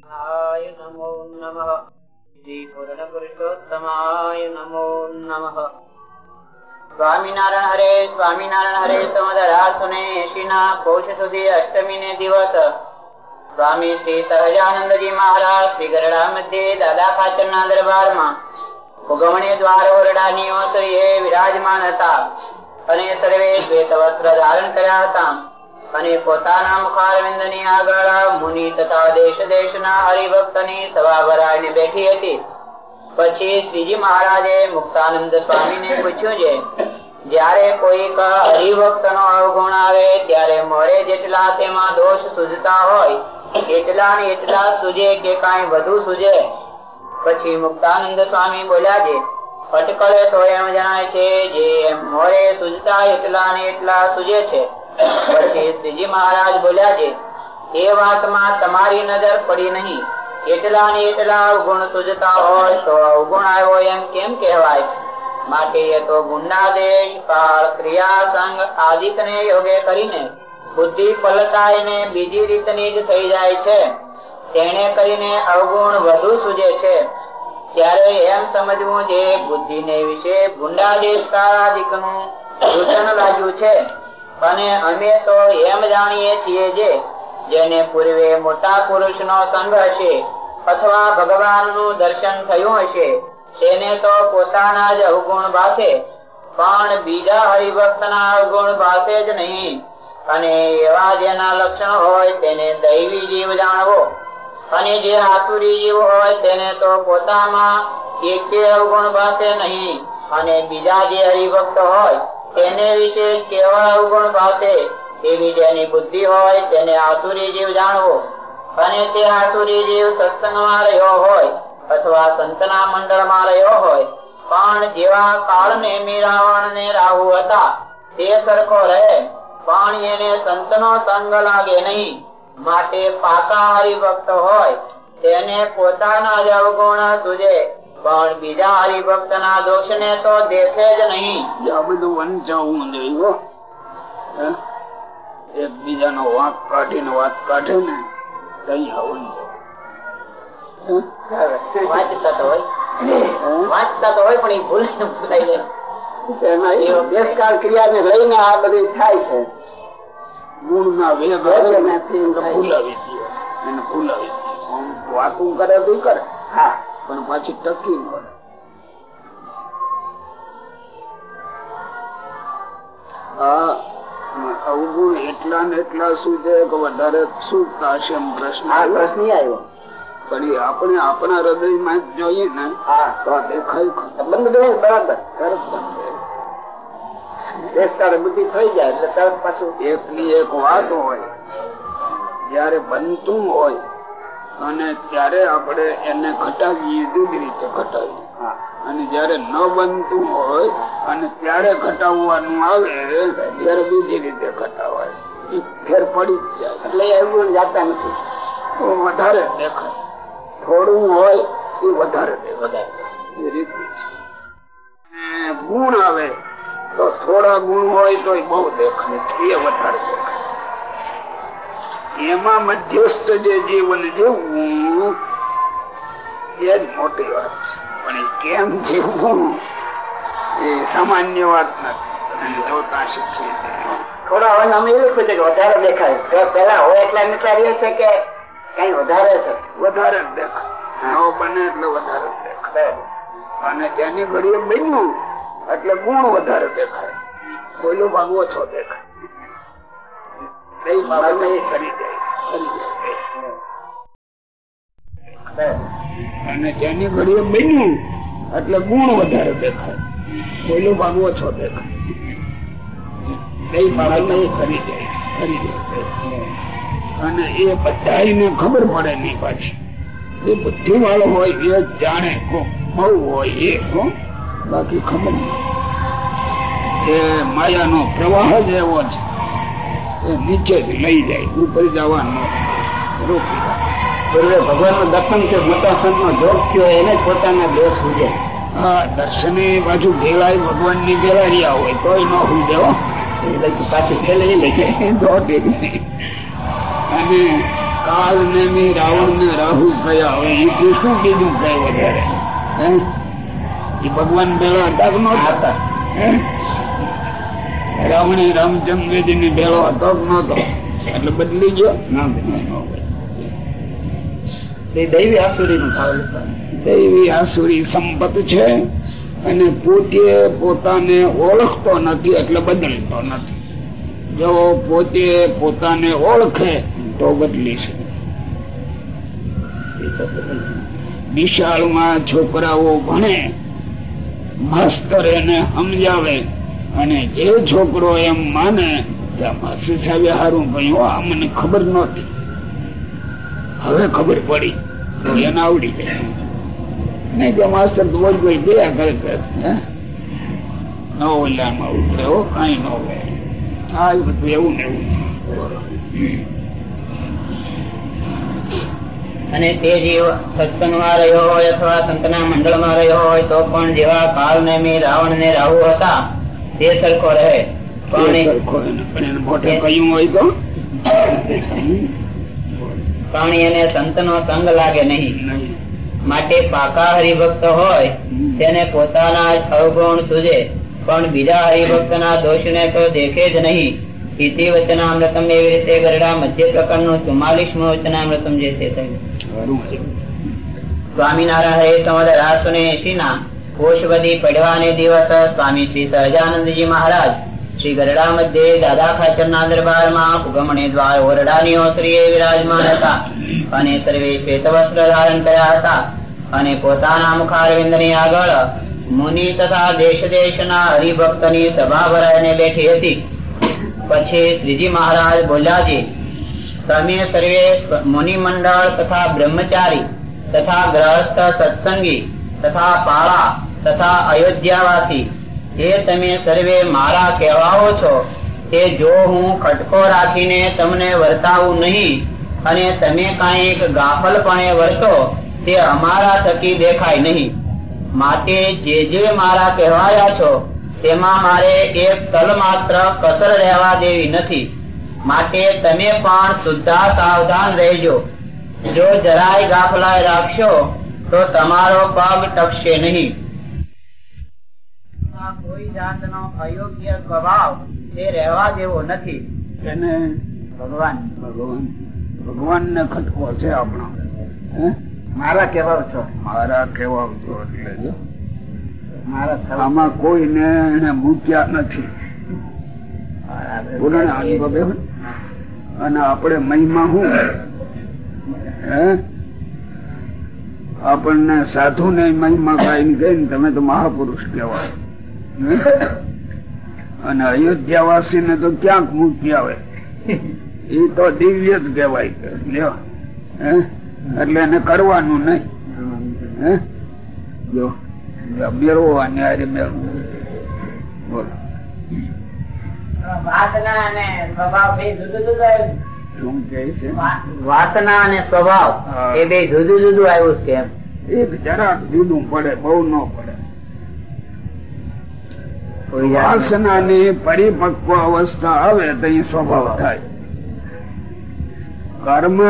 આય નમો નમઃ શ્રી પૂર્ણ પુરુષોત્તમાય નમો નમઃ સ્વામિનારાયણ હરે સ્વામિનારાયણ હરે સમદ અઢારસો ને એસી ના પૌષ સુધી અષ્ટમી ને દિવસ સ્વામી શ્રી સહજાનંદજી મહારાજ શ્રી ગરડા મધ્યે દાદા ખાચર ના દરબારમાં ઉગમણી દ્વાર ઓરડાની ઓસરીએ વિરાજમાન હતા અને સર્વે શ્વેત વસ્ત્ર ધારણ કર્યા હતા અને પોતાના મુખારવિંદની આગળ મુનિ તથા દેશ દેશ ના હરિભક્તની સભા ભરાઈને બેઠી હતી. પછી શ્રીજી મહારાજે મુક્તાનંદ સ્વામી ને પૂછ્યું છે, જયારે કોઈક હરિભક્ત નો અવગુણ આવે, ત્યારે મોરે જેટલા તેમાં દોષ સૂઝતા હોય, એટલા ને એટલા સૂજે કે કઈ વધુ સૂજે? પછી મુક્તાનંદ સ્વામી બોલ્યા છે અટકળે તો એમ જણાય છે, જે મોરે સુજતા એટલા ને એટલા સૂજે છે. પછી શ્રીજી મહારાજ બોલ્યા છે, એ વાતમાં તમારી નજર પડી નહીં. એટલા ને એટલા અવગુણ સુજતા હોય તો અવગુણ આવ્યો એમ કેમ કહેવાય? માટે એ તો ગુંડાદેશ કાળ, ક્રિયા, સંગ આદિક ને યોગે કરીને બુદ્ધિ પલટાઈને બીજી રીતની જ થઈ જાય છે. તેને કરીને અવગુણ વધુ સુજે છે. ત્યારે એમ સમજવું જે બુદ્ધિ ને વિશે ગુંડાદેશ કાળાદિકનું દૂષણ લાગ્યું છે. અને અમે તો એમ જાણીએ છીએ જે, જેને પૂર્વે મોટા પુરુષ નો સંગ હશે અથવા ભગવાનનું દર્શન થયું હશે, તેને તો પોતાના જ અવગુણ ભાષે પણ બીજા હરિભક્ત ના અવગુણ ભાષે જ નહીં. અને એવા જેના લક્ષણ હોય તેને દૈવી જીવ જાણવો, અને જે આસુરી જીવ હોય તેને તો પોતામાં એક અવગુણ ભાષે નહીં, અને બીજા જે હરિભક્ત હોય તેને વિશે કેવા અવગુણ ભાષે એવી જેની બુદ્ધિ હોય તેને આસુરી જીવ જાણવો. અને તે આસુરી જીવ સત્સંગમાં રહ્યો હોય અથવા સંતના મંડળમાં રહ્યો હોય, પણ જેવા કાળ ને મીરાવણ ને રાહુ હતા, તે સરખો રહે, પણ એને સંતનો સંગ લાગે નહીં. માટે પાકા હરિભક્ત હોય, તેને પોતાના જ અવગુણ સુજે. પણ બીજા હરિભક્ત ના દોષ ને તો દેખે જ નહીં. આ બધું વંચાવું જોઈએ એકબીજાનો વાંક કાઢીને વાત કાઢે ને કઈ આવું વાંચતા તો હોય? વાંચતા તો હોય પણ એ ભૂલ ભૂલાઈ દેશકાળ લઈને આ બધી થાય છે. ગુણ ના વેગ ભૂલાવી દે. એને ભૂલાવી દે. વાતું કરે તો કરે. હા. પણ પાછી ટકી ન આ અવગુણ એટલા ને એટલા શું છે કે વધારે સુખતા છે એમ પ્રશ્ન પ્રશ્ન આવ્યો. પણ એ આપણે આપણા હૃદયમાં જોઈએ ને હા. તો દેખાય. બંધ બે બરાબર. તરત બંધ રહે. બુદ્ધિ થઈ જાય એટલે તરત પાછું એક ની એક વાત હોય જયારે બનતું હોય અને ત્યારે આપણે એને ઘટાવીએ જુદી રીતે ઘટાવીએ અને જયારે ન બનતું હોય અને ત્યારે ઘટાવવાનું આવે ત્યારે બીજી રીતે ઘટાવાય. એ ફેર પડી જ જાય. એટલે એવું જાતા નથી. વધારે દેખાય. થોડું હોય એ વધારે દેખાય. એ રીતે ગુણ આવે તો થોડા ગુણ હોય તો બહુ દેખાય. એ વધારે દેખાય. એમાં મધ્યસ્થ જે જીવન જીવવું એ જ મોટી વાત છે. પણ એ કેમ જીવવું એ સામાન્ય વાત નથી. જોતા શીખીએ. થોડા હવે અમે એવું કીધું કે વધારે દેખાય. કે પેલા હોય એટલા વિચારીએ છે કે કઈ વધારે છે. વધારે દેખાય. ન બને એટલે વધારે દેખાય. અને તેની ઘડીએ બન્યું એટલે ગુણ વધારે દેખાય. બોલું ભાગ ઓછો દેખાય. અને જેની ઘડીએ બન્યું એટલે ગુણ વધારે દેખાય. કોઈનું ભાગ ઓછો દેખાય. અને એ બધા ખબર પડે નહીં પાછી. એ બુદ્ધિ વાળો હોય એ જાણે કો બહુ હોય એ કો બાકી ખબર એ માયાનો પ્રવાહ જ એવો છે નીચે લઈ જાય ઉપર જવાનું રોકી. ભગવાનનું દર્શન કે મોટા સંત નો જોગ થયો, એને પોતાના દેશ હા, દર્શને બાજુ ભેળાય ભગવાનની ભેળારિયા હોય, તોય ન હું દેવો પાછી છેલ્લે લઈ નહીં. અને કાલ ને મી રાવણ ને રાહુ કયા હવે એથી શું કીધું કઈ વધારે? એ ભગવાન પેલા હતા કે? રાવણી રામચંદ્રજી ની ભેળો હતો નતો એટલે બદલી ગયો. દૈવી આસુરી નું દૈવી આસુરી સંપત છે અને પોતે પોતાને ઓળખતો નથી એટલે બદલતો નથી. જો પોતે પોતાને ઓળખે તો બદલી શકે. નિશાળમાં છોકરાઓ ભણે માસ્તર એને સમજાવે. અને જે છોકરો એમ માને કે માસી સાહેબે સારું કહ્યું આ મને ખબર નહોતી. હવે ખબર પડી. એને આવડી ગયા. નહીં કે માસ્ટર તો બોજ કોઈ ગયા કરે ન ઓલામાં ઉતરે કઈ ન હોય. આ બધું એવું ને એવું. અને તે જીવ સત્સંગમાં રહ્યો હોય અથવા સંતના મંડળમાં રહ્યો હોય તો પણ જેવા કાળ ને મેં રાવણ ને રાહુ હતા તે સરખો રહે પણ. એને સંત સંતનો સંગ લાગે નહીં. માટે પાકા હરિભક્ત હોય તેને પોતાના અવગુણ સુજે. પણ બીજા હરિભક્તના દોષને તો દેખે જ નહીં. ઇતિ વચનામૃતમ એવી રીતે ગરડા મધ્ય પ્રકરણનું ચુમ્માલીસમું વચનામૃતમ જે છે. સ્વામિનારાયણ એ તમારા રાસો ને એસી ના કોષવદી પડવાને દિવસ સ્વામી શ્રી સહજાનંદજી મહારાજ શ્રી ગરડા મધ્યે દાદા ખાચર ના દરબારમાં ઉગમણે દ્વાર ઓરડાની ઓસરીએ વિરાજમાન હતા અને સર્વે શ્વેત વસ્ત્ર ધારણ કર્યા હતા અને પોતાના મુખારવિંદની આગળ મુનિ તથા દેશ દેશના હરિભક્તની સભા ભરાઈને બેઠી હતી પછી શ્રીજી મહારાજ બોલ્યાજી તમે સર્વે મુનિ મંડળ તથા બ્રહ્મચારી તથા ગ્રહસ્થ સત્સંગી તથા પાળા તથા અયોધ્યાવાસી. એ તમે સર્વે મારા કહેવાઓ છો, તે જો હું ખટકો રાખીને તમને વર્તાવું નહીં, અને તમે કાંઈક ગાફલપણે વર્તો, તે અમારા થકી દેખાય નહીં. માટે જે જે મારા કહેવાયા છો, તેમાં મારે એક તલ માત્ર કસર રહેવા દેવી નથી. માટે તમે પણ શુદ્ધા સાવધાન રહેજો. જો જરાય ગાફલાય રાખશો, તો તમારો પગ ટકશે નહીં. કોઈ જાતનો અયોગ્ય સ્વભાવ તે રહેવા દેવો નથી. એને ભગવાન. ભગવાન. ભગવાન ને ખટકો છે આપણો. મારા કેવા છો? મારા કેવા છો એટલે જો. મારા આમાં કોઈને એને મૂક્યા નથી. પૂર્ણ અનુભવે અને આપણે મહિમા હું? હે? આપણને સાધુ ને મહિમા ગાઈને ગઈ તમે તો મહાપુરુષ કહેવાય? અને અયોધ્યા વાસી ને તો ક્યાંક મૂકી આવે? એ તો દિવ્ય જ કહેવાય લ્યો. એટલે એને કરવાનું નહીં. જો બોલો. વાસના અને સ્વભાવ બે જુદું જુદું વાસના અને સ્વભાવ હા. એ બે જુદું જુદું આવ્યું છે એમ. એક જરાક જુદું પડે બહુ ન પડે. વાસનાની પરિપક્વ અવસ્થા આવે તો એ સ્વભાવ થાય. કર્મ,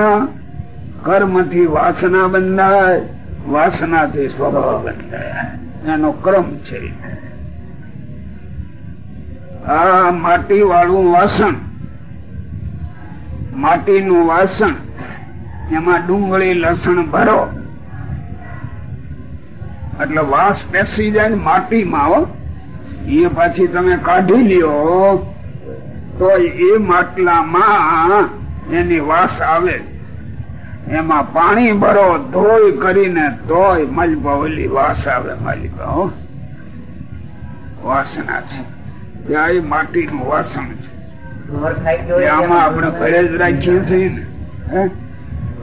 કર્મથી વાસના બંધાય, વાસનાથી સ્વભાવ બંધાય. એનો ક્રમ છે. આ માટી વાળું વાસણ, માટીનું વાસણ, એમાં ડુંગળી, લસણ ભરો. એટલે વાસ બેસી જાય માટીમાં હો. એ પાછી તમે કાઢી લ્યો તો એ માટલામાં એની વાસ આવે. એમાં પાણી ભરો ધોઈ કરીને તોય મલબા વાસ આવે મલબા વાસના છે. ત્યાં એ માટીનું વાસણ છે. આમાં આપણે એમ. જ રાખીએ છીએ ને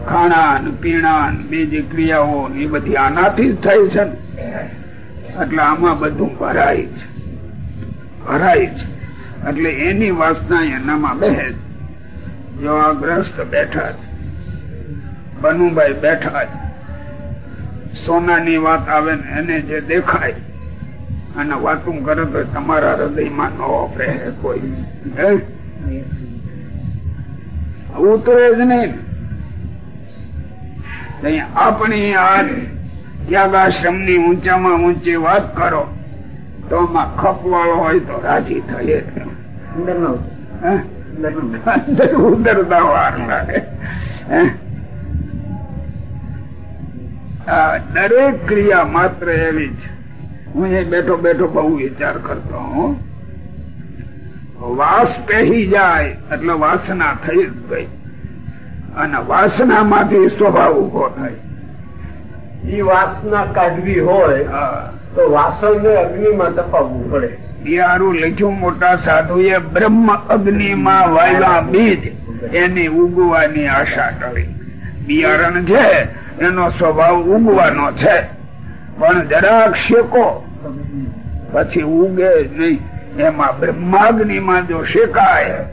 ખાણા ને પીણા ને બીજી ક્રિયાઓ એ બધી આનાથી જ થાય છે ને. એટલે આમાં બધું ભરાય છે. ભરાય છે. એટલે એની વાસના એનામાં બેહે. જો આ ગ્રસ્ત બેઠા છે. બનુભાઈ બેઠા છે. સોનાની વાત આવે ને એને જે દેખાય અને વાતું કરે તો તમારા હૃદયમાં ન રહે કોઈ. ઉતરે જ નહીં. આપણી આ ત્યાગાશ્રમની ઊંચામાં ઊંચી વાત કરો. તો આમાં ખપવાળો હોય તો રાજી થઈએ. ઉદરતા વાર લાગે દરેક ક્રિયા માત્ર એવી છે હું એ બેઠો બેઠો બહુ વિચાર કરતો હું વાસ પહેરી જાય એટલે વાસના થઈ જ ગઈ. અને વાસના માંથી સ્વભાવ ઊભો થાય. એ વાસના કાઢવી હોય તો વાસણ ને અગ્નિ માં તપાવવું પડે. બિહારું લખ્યું મોટા સાધુ એ બ્રહ્મ અગ્નિ માં વાયવા બીજ. એની ઉગવાની આશા કરી. બિયારણ છે એનો સ્વભાવ ઉગવાનો છે. પણ જરાક શેકો પછી ઉગે નહીં. એમાં બ્રહ્માગ્નિ માં જો શેકાય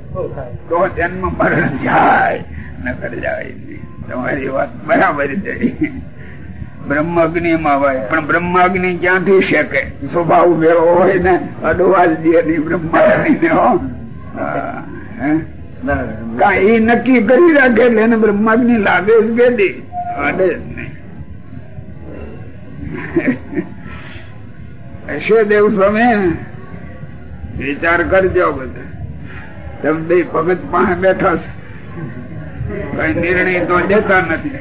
તો જન્મ મરણ જાય નકર જાય નહીં. તમારી વાત બરાબર છે. બ્રહ્માગ્નિ માં વાય પણ બ્રહ્માગ્નિ ક્યાંથી શકે? સ્વભાવ ભેળો હોય ને અડવાલ દે ની બ્રહ્માગ્નિ ને એ નક્કી કરી રાખે એટલે એને બ્રહ્માગ્નિ લાગે જ કે દી અડે જ નહીં. હશે દેવ સ્વામી વિચાર કરજો બધા. તમે બે ભગત પાસે બેઠા છે. કઈ નિર્ણય તો દેતા નથી.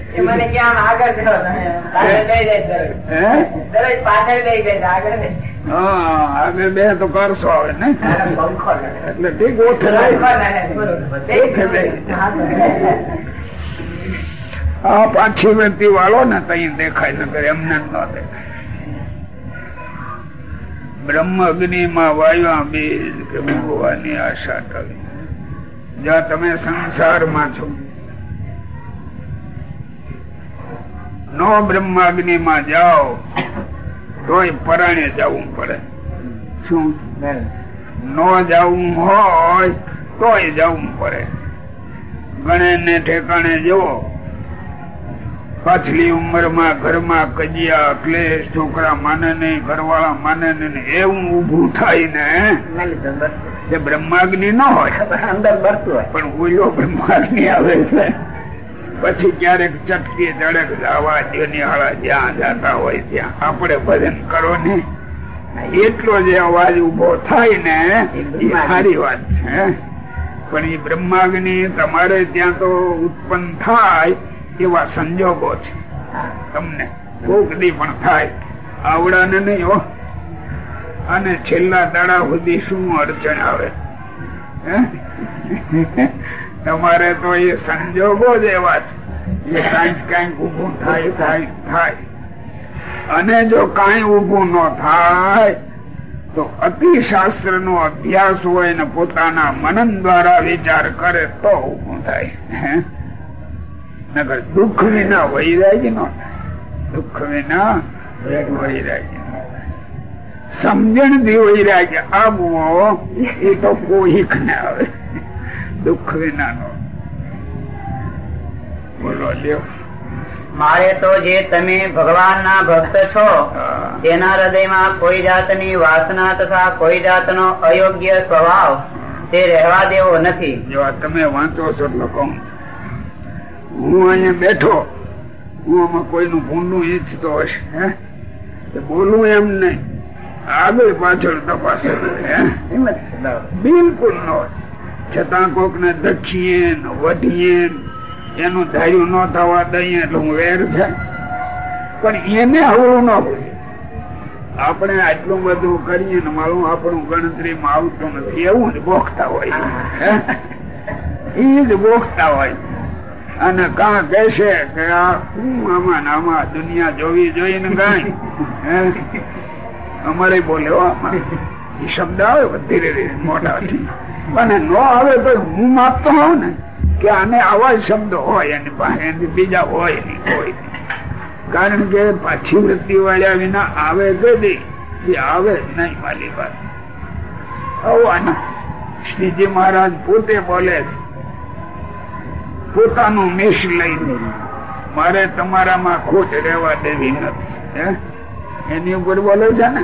આગળ બે તો કરશો આવે ને? એટલે ઠીક આ પાછી વ્યક્તિ વાળો ને તઈ દેખાય નગર એમને ન દેખાય બ્રહ્મ અગ્નિ માં વાયુ બીજ કે ભગવાની આશા કરી. જ્યાં તમે સંસારમાં છો. નો બ્રહ્માગ્નિ માં જાઓ તોય પરાણે જવું પડે. શું? નો જવું હોય તોય જવું પડે. ગણે ને ઠેકાણે જવો પાછલી ઉંમરમાં ઘરમાં કજિયા ક્લેશ છોકરા માને નહીં ઘરવાળા માને નહીં એવું ઉભું થાય ને બ્રહ્માગ્નિ ન હોય અંદર બરતું હોય. પણ ઓયો બ્રહ્માગ્નિ આવે છે. પછી ક્યારેક ચટકી ચડક જવા નિહાળા જ્યાં જતા હોય ત્યાં. આપણે ભજન કરો ને. એટલો જે અવાજ ઊભો થાય ને, એ સારી વાત છે. પણ એ બ્રહ્માગ્નિ તમારે ત્યાં તો ઉત્પન્ન થાય એવા સંજોગો છે. તમને કોક પણ થાય. આવડાને નહીં હો. અને છેલ્લા દાડા સુધી શું અડચણ આવે? તમારે તો એ સંજોગો જ એવા છે. એ કંઈક કંઈક ઉભું થાય થાય થાય. અને જો કઈ ઉભું ન થાય, તો અતિશાસ્ત્ર નો અભ્યાસ હોય ને પોતાના મનન દ્વારા વિચાર કરે તો ઉભું થાય. નગર દુઃખ વિના વૈરાગ્ય નો થાય. દુઃખ વિના વૈરાગ્ય સમજણથી વૈરાગ્ય આવવો એ તો કોઈ ને આવે. દુઃખ વિનાનો. બોલો દેવ. મારે તો જે તમે ભગવાન ના ભક્ત છો તેના હૃદયમાં કોઈ જાતની વાસના તથા કોઈ જાતનો અયોગ્ય સ્વભાવ તે રહેવા દેવો નથી. જો તમે વાંચો છો લોકો હું અહીંયા બેઠો હું આમાં કોઈનું ભૂંડું ઈચ્છતો હશે હે? બોલું એમ નહીં. આગળ પાછળ તપાસ બિલકુલ ન છતાં કોક ને દખીએ વધીએ એનું ધાર્યું ન થવા દઈએ એટલે હું વેર છે. પણ એને હવળું ન હોય. આપણે આટલું બધું કરીએ ને મારું આપણું ગણતરીમાં આવતું નથી. એવું જ બોખતા હોય. એ જ બોખતા હોય. અને કા કહેશે કે આ હું આમાં આમાં દુનિયા જોવી જોઈએ ને કઈ? અમારે બોલ્યો આમાં. એ શબ્દ આવે ધીરે ધીરે મોટાથી અને ન આવે તો હું માગતો હોઉં ને કે આને આવા શબ્દ હોય એની પાસે બીજા હોય નહીં, કોઈ કારણ કે પાછી વૃત્તિ વાળ્યા વિના આવે એ આવે નહીં મારી પાસે. આવવાના શ્રીજી મહારાજ પોતે બોલે છે. પોતાનું મેષ લઈને. મારે તમારામાં ખોટ રહેવા દેવી નથી એની ઉપર બોલે છે ને?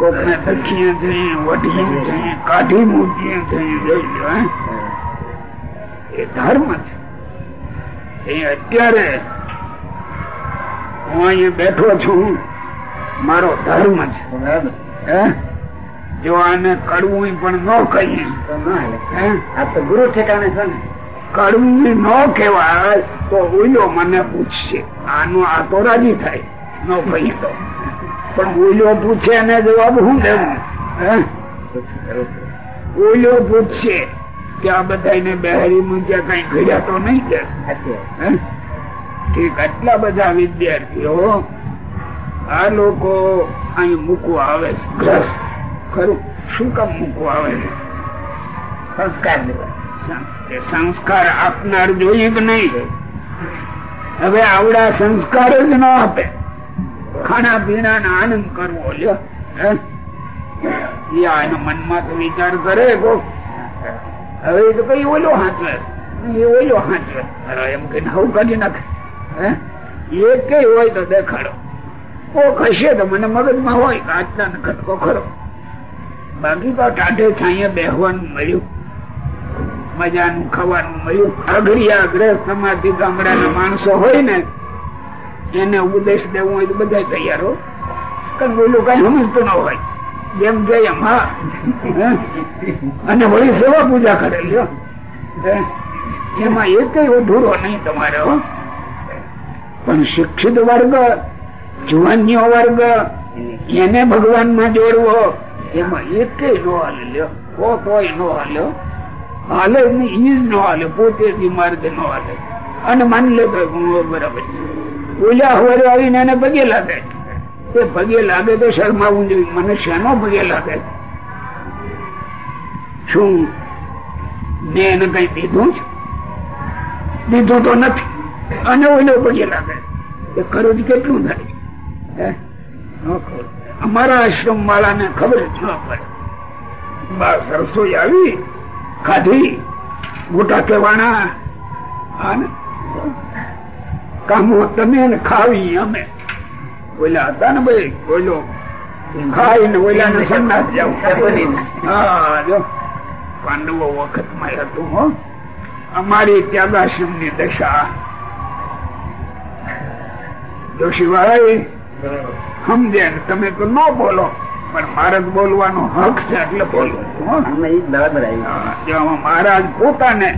કોક ને દખીએ જઈએ વઢીએ જઈએ કાઢી મૂકીએ જઈએ જઈ એ ધર્મ છે. એ અત્યારે હું અહીંયા બેઠો છું મારો ધર્મ છે. જો આને કડવું પણ ન કહીએ? આ તો ગુરુ ઠેકાણે છે ને. કડવું ન કહેવાય તો ઓલો મને પૂછશે આનું આ તો રાજી થાય. ન કહીએ તો. પણ બોલ્યો પૂછે એને જવાબ શું દેવું ઓલો પૂછશે કે આ બધા બહેરી મૂક્યા કઈ ઘડ્યા તો નહીં કે? ઠીક, આટલા બધા વિદ્યાર્થીઓ, આ લોકો અહીં મૂકવા આવે છે. ખરું? શું કામ મૂકવા આવે છે? સંસ્કાર સંસ્કાર આપનાર જોઈએ કે નહીં? હવે આવડા સંસ્કાર જ ન આપે. ખાણા પીણા આનંદ કરવો લ્યો. મનમાં તો વિચાર કરે હવે તો કઈ ઓલો હાચવે એ ઓલો હાચવે એમ કઈ નવું કરી નાખે. એ કઈ હોય તો દેખાડો. કોક હશે તો મને મગજમાં હોય આજના નખત ખરો. બાકી તો ટાઢે છાંયે બેહવાનું મળ્યું. મજાનું ખાવાનું મળ્યું. અઘરી ગ્રસ્ત સમાધિ ગામડાના માણસો હોય ને એને ઉપદેશ દેવું હોય તો બધા તૈયાર હો. કારણ કે ઓલું કઈ સમજતું ન હોય. જેમ જોઈએ એમ, હા. અને વળી સેવા પૂજા કરેલી? એમાં એક અધૂરો નહીં તમારે પણ શિક્ષિત વર્ગ જુવાનીઓ વર્ગ, એને ભગવાનમાં જોડવો, એમાં એક નો હાલે, લ્યો. કો તોય નો હાલ્યો હાલે ઈ જ નો હાલે પોતે બીમાર જ નો હાલે. અને માની લે તો બરાબર. છે. ઓલા હવારે આવીને એને પગે લાગે. તે પગે લાગે તો શરમાવું જોઈએ મને શેનો પગે લાગે? શું? મેં એને કઈ દીધું છે દીધું તો નથી. અને ઓલો પગે લાગે. એ ખરું કેટલું થાય. અમારા આશ્રમ વાળાને ખબર જ ન પડે. બસ, રસોઈ આવી. ખાધી. ગોટા કેવાણા. અને કામો તમે ને ખાવી અમે. ઓલા હતા ને ભાઈ ઓલો ખાઈ ને ઓલા ને સંદાસ જાવ હા જો. પાંડવો વખતમાં હતું હો. અમારી ત્યાગાશ્રમની દશા. જોશીભાઈ સમજે તમે તો ન બોલો પણ મારે બોલવાનો હક છે એટલે બોલું બરાબર મહારાજ પોતાને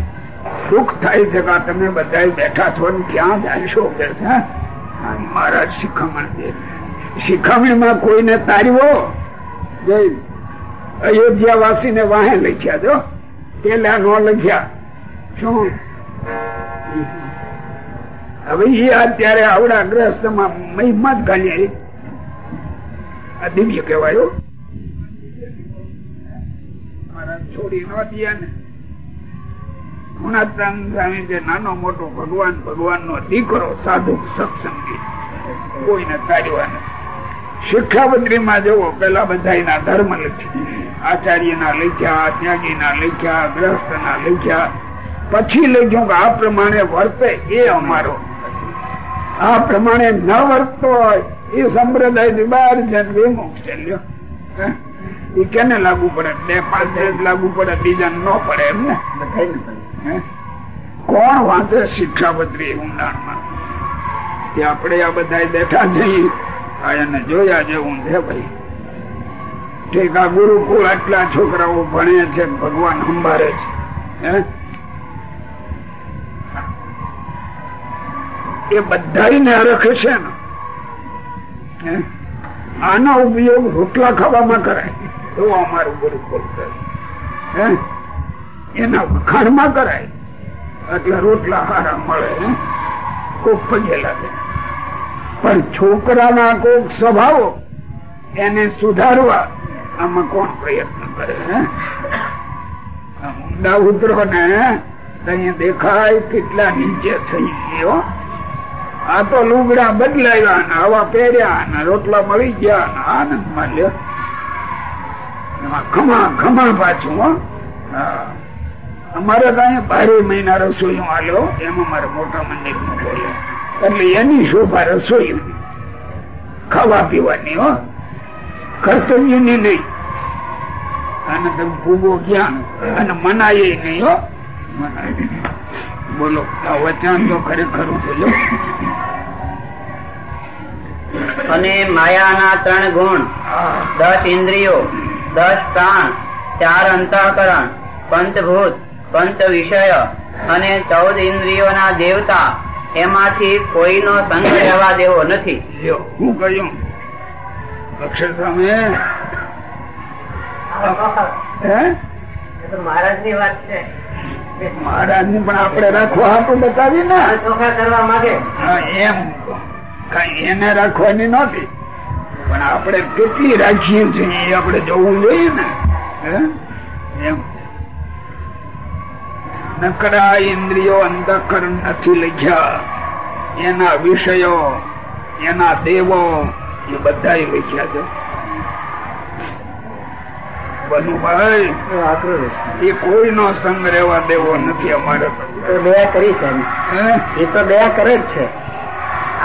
દુઃખ થાય છે તમે બધા બેઠા છો ને ક્યાં જાશો કે મારા શિખામણ દે. શિખામણીમાં કોઈને તારવો અયોધ્યા વાસી ને વાહે લખ્યા જો પેલા નો લખ્યા. શું? હવે એ અત્યારે આવડા ગ્રસ્તમાં મહિમા જ ગાલી આ દિવ્ય કહેવાયો છોડી ન દિયા ને. ગુણાત્રામ સ્વામી જે નાનો મોટો ભગવાન ભગવાન નો દીકરો, સાધુ, સત્સંગી, કોઈને કાઢવા નથી. શિક્ષાપત્રી માં જુઓ, પેલા બધા ધર્મ લખી આચાર્ય ના લખ્યા ત્યાગી ના લખ્યા ગ્રસ્ત ના લખ્યા. પછી લખ્યું કે આ પ્રમાણે વર્તે, એ અમારો. આ પ્રમાણે ન વર્તતો હોય, એ સંપ્રદાયથી બહાર છે વિમુખ છે? એ કેને લાગુ પડે? બે પાંચ લાગુ પડે બીજા ન પડે એમ ને? કોણ વાંચે શિક્ષાપત્રી ઊંડાણમાં કે આપણે આ બધા બેઠા જઈએ એને જોયા જેવું છે ભાઈ. ઠીક ગુરુકુળ આટલા છોકરાઓ ભણે છે ભગવાન સંભાળે છે. હે? એ બધા રખે છે ને? આનો ઉપયોગ રોટલા ખાવામાં કરાય. એવું અમારું ગુરુકુળ કરે. હે? એના વખાણમાં કરાય એટલે રોટલા હારા મળે? કોક પગે લાગે પણ છોકરાના કોક સ્વભાવો એને સુધારવા આમાં કોણ પ્રયત્ન કરે? ઊંડા ઉતરો ને અહીંયા દેખાય કેટલા નીચે થઈ ગયો આ તો લુગડા બદલાયા ને હવા પહેર્યા ને રોટલા મળી ગયા ને આનંદમાં લ્યો એમાં ખમા ખમા પાછું હા. અમારે તો અહીંયા બારે મહિના રસોઈ આલ્યો એમાં મારે મોટા મંદિર એટલે એની શોભા રસોઈ ખાવા પીવાની હો. કર્તવ્યની નહીં. અને તમે ભૂગો જ્ઞાન અને મનાય નહીં હો. બોલો આ વચન તો ખરેખર થયો અને માયાના ત્રણ ગુણ. દસ ઇન્દ્રિયો દસ પ્રાણ ચાર અંતઃકરણ પંચભૂત પંચ વિષય અને ચૌદ ઇન્દ્રિયોના દેવતા એમાંથી કોઈનો સંગ રહેવા દેવો નથી. લ્યો, હું કહ્યું અક્ષર સ્વામી મહારાજની વાત છે. મહારાજની પણ આપણે રાખવા આપણું બતાવી ને. કરવા માંગે. હા, એમ. કઈ એને રાખવાની નહોતી. પણ આપણે કેટલી રાખીએ છીએ એ આપણે જોવું જોઈએ ને. હે? એમ. નકરા ઇન્દ્રિયો અંતઃકરણ નથી લખ્યા એના વિષયો એના દેવો એ બધા લખ્યા છે બનુભાઈ એ કોઈનો સંગ રહેવા દેવો નથી અમારે. તો દયા કરી છે? એ તો દયા કરે જ છે.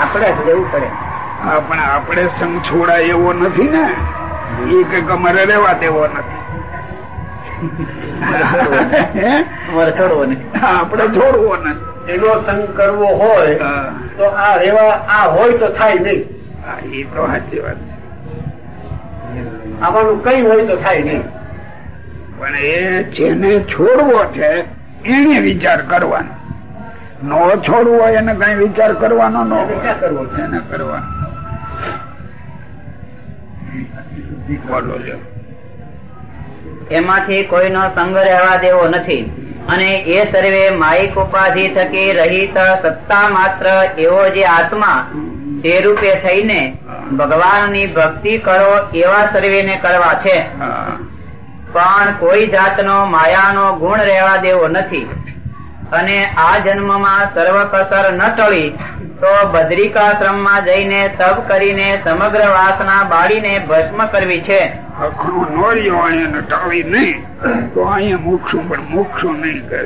આપણે જ લેવું પડે. હા પણ આપણે સંગ છોડાય એવો નથી ને. એ કંઈક અમારે રહેવા દેવો નથી. હે? છોડવો આપણે છોડવો નથી એનો સંગ કરવો હોય તો આ રેવા આ હોય તો થાય નહીં. એ તો સાચી વાત છે. આવાનું કઈ હોય તો થાય નહીં. પણ એ જેને છોડવો છે એને વિચાર કરવાનો. નો છોડવો હોય એને કઈ વિચાર કરવાનો નો કરવો છે. એને કરવાનો. બોલો લ્યો. એમાંથી કોઈનો સંગ રહેવા દેવો નથી. અને એ સર્વે માયિક ઉપાધિ થકી રહિત સત્તા માત્ર એવો જે આત્મા તે રૂપે થઈને ભગવાનની ભક્તિ કરો એવા સર્વેને કરવા છે. પણ કોઈ જાતનો માયાનો ગુણ રહેવા દેવો નથી. અને આ જન્મમાં સર્વ કસર ન ટળી તો બદ્રિકાશ્રમમાં જઈને તપ કરીને સમગ્ર વાસના બાળીને ભસ્મ કરવી છે. અખણો નોર્યો અહીંયા ટાળી નહીં તો અહીંયા મૂકશું પણ મૂકશું નહીં કે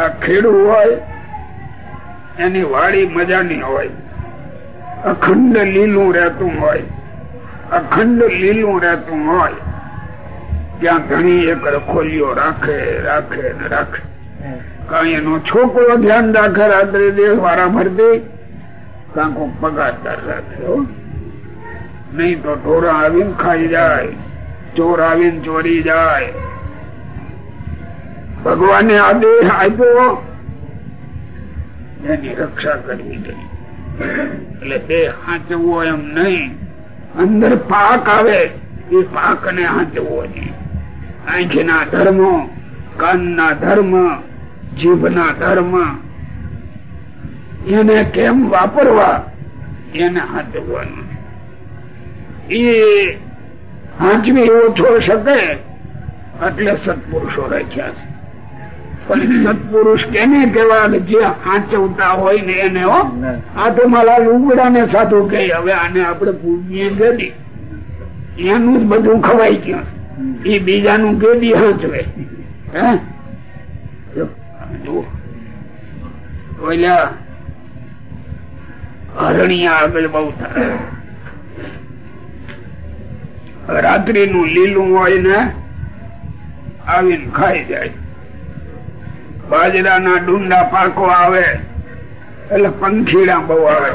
આ ખેડૂ હોય એની વાડી મજાની હોય અખંડ લીલું રહેતું હોય અખંડ લીલું રહેતું હોય ત્યાં ઘણી એક રખોલીઓ રાખે રાખે ને રાખે. એનો છોકરો ધ્યાન રાખે, રાત્રે દેહ વારા ફરતે કાંકો પગારદાર રાખે નહીં તો ઢોરા આવીને ખાઈ જાય, ચોર આવીને ચોરી જાય. ભગવાને આદેશ આપ્યો એની રક્ષા કરવી જોઈએ એટલે તે હાચવો એમ નહીં. અંદર પાક આવે, એ પાક ને હાચવો નહીં આંખના ધર્મો, કાનના ધર્મ જીભના ધર્મ એને કેમ વાપરવા? એને હાથવાનું એ હાંચવી ઓછો શકે એટલે સત્પુરુષો રાખ્યા છે. સત્પુરુષ કેને કેવા જે હાંચવતા હોય ને એને હો આ તો મારા લુગડા ને સાધુ કહે, હવે આને આપણે પૂજીએ ગેડી. એનું જ બધું ખવાઈ ગયું એ બીજાનું ગેડી હાંચવે. હે? ઓલા રાત્રિ નું લીલું હોય ને, આવીને ખાઈ જાય. બાજરાના ડુંડા પાકો આવે, એટલે પંખીડા બહુ આવે.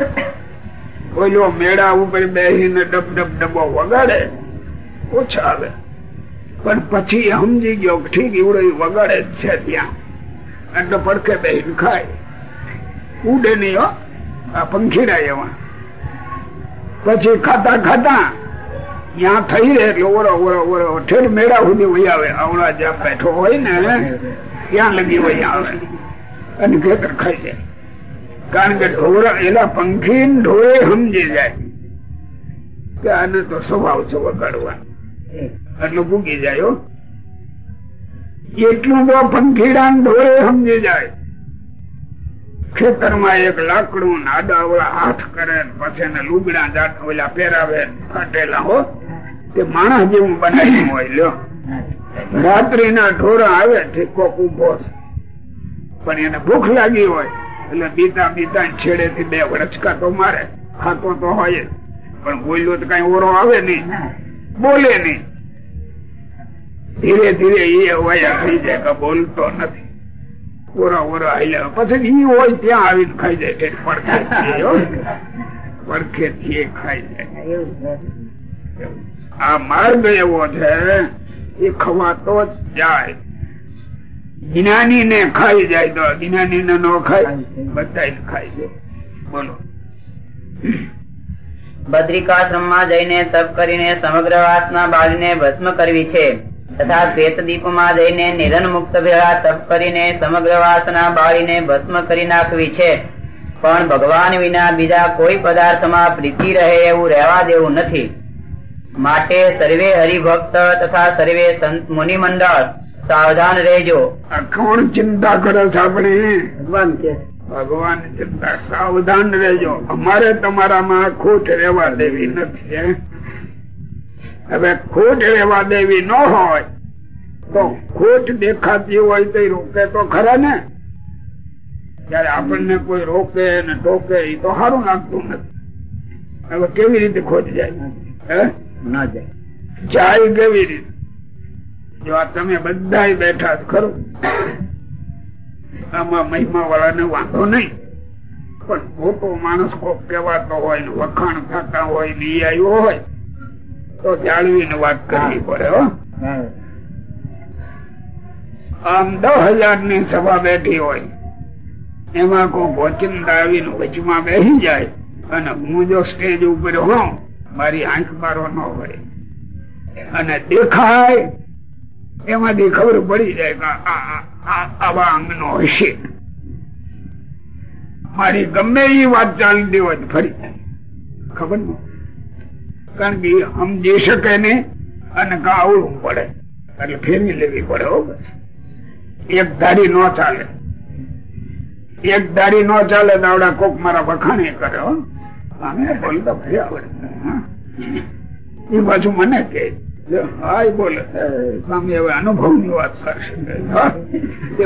ઓલો મેળા ઉપર બેસીને ડબ ડબ ડબો વગાડે, ઓછા આવે. પણ પછી સમજી ગયો ઠીક એવડો વગાડે જ છે ત્યાં. એટલે પડખે બેસીને ખાય. ઉડે નહીં હો પંખીડા એવા. પછી ખાતા ખાતા ત્યાં થઈ રહે એટલે ઓરો ઓરો ઓરો. ઠેર મેળા સુધી વહી આવે. આવડા જ્યાં બેઠો હોય ને ત્યાં લગી વહી આવે. અને ખેતર ખાઈ જાય. કારણ કે ઢોરા, એના પંખી ઢોરે સમજી જાય. કે આને તો સ્વભાવ છે વગાડવા. એટલે ભૂગી જાય એટલું તો પંખીડા ઢોળે સમજી જાય. ખેતરમાં એક લાકડું ને ઓલા હાથ કરે પછી એને લુગડા જાત ઓલા પહેરાવે ફાટેલા હો. તે માણસ જેવું બનાવ્યું હોય, લ્યો. રાત્રિ ના ઢોરા આવે ઠીકો ઊભો પણ એને ભૂખ લાગી હોય, એટલે બીતા બીતા છેડે થી બે વરચકા તો મારે ખાતો તો હોય. પણ બોલ્યો તો કઈ ઓરો આવે નહીં. બોલે નહીં. ધીરે ધીરે એ વયા થઈ જાય કે બોલતો નથી. ઓરા ઓરા હાલ્યા પછી ઈ હોય ત્યાં આવીને ખાઈ જાય પડખે. પડખે થી ખાઈ જાય. આ માર્ગ એવો છે, એ ખવાતો જ જાય. જ્ઞાની ને ખાઈ જાય તો જ્ઞાની ને નો ખાય બધા ખાઈ જાય બોલો. બદ્રિકાશ્રમમાં જઈને તપ કરીને સમગ્ર વાસના બાળીને ભસ્મ કરવી છે. તથા શ્વેતદીપમાં જઈને નિરન મુક્ત ભેળા તપ કરીને સમગ્ર વાસના બાળીને ભસ્મ કરી નાખવી છે. પણ ભગવાન વિના બીજા કોઈ પદાર્થમાં પ્રીતિ રહે એવું રહેવા દેવું નથી. માટે સર્વે હરિભક્ત તથા સર્વે સંત મુનિ મંડળ સાવધાન રહેજો. કોણ ચિંતા કરે છે આપણે? ભગવાન કે ભગવાન ચિંતા સાવધાન રહેજો. અમારે તમારામાં ખોટ રહેવા દેવી નથી? હવે ખોટ રહેવા દેવી ન હોય તો ખોટ દેખાતી હોય તો રોકે તો ખરા ને? જયારે આપણને કોઈ રોકે ને ટોકે એ તો સારું લાગતું નથી. હવે કેવી રીતે ખોટ જાય? હે? ન જાય. જાય કેવી રીતે? જો આ તમે બધા બેઠા ખરું? આમાં મહિમા વાળાને વાંધો નહીં. પણ મોટો માણસ કોક કહેવાતો હોય ને વખાણ થતા હોય ને આવ્યો હોય તો જાળવીને વાત કરવી પડે હો. આમ દસ હજારની સભા બેઠી હોય એમાં કોઈ વચિંતા આવીને વચમાં બેસી જાય અને હું જો સ્ટેજ ઉપર હોઉં મારી આંખ મારો ન હોય. અને દેખાય એમાંથી ખબર પડી જાય કે આવા અંગનો હશે. મારી ગમે એ વાત ચાલતી હોય જ ફરી જાય. ખબર ન કારણ કે એ સમજી શકે ને અને કાવડું પડે. એટલે ફેરવી લેવી પડે એક ધારી નો ચાલે. એક ધારી નો ચાલે તો કોક મારા વખાણે કરે અમે બોલતા એ બાજુ મને કે હા એ બોલે. એ, સ્વામી હવે અનુભવની વાત કરશે. હા.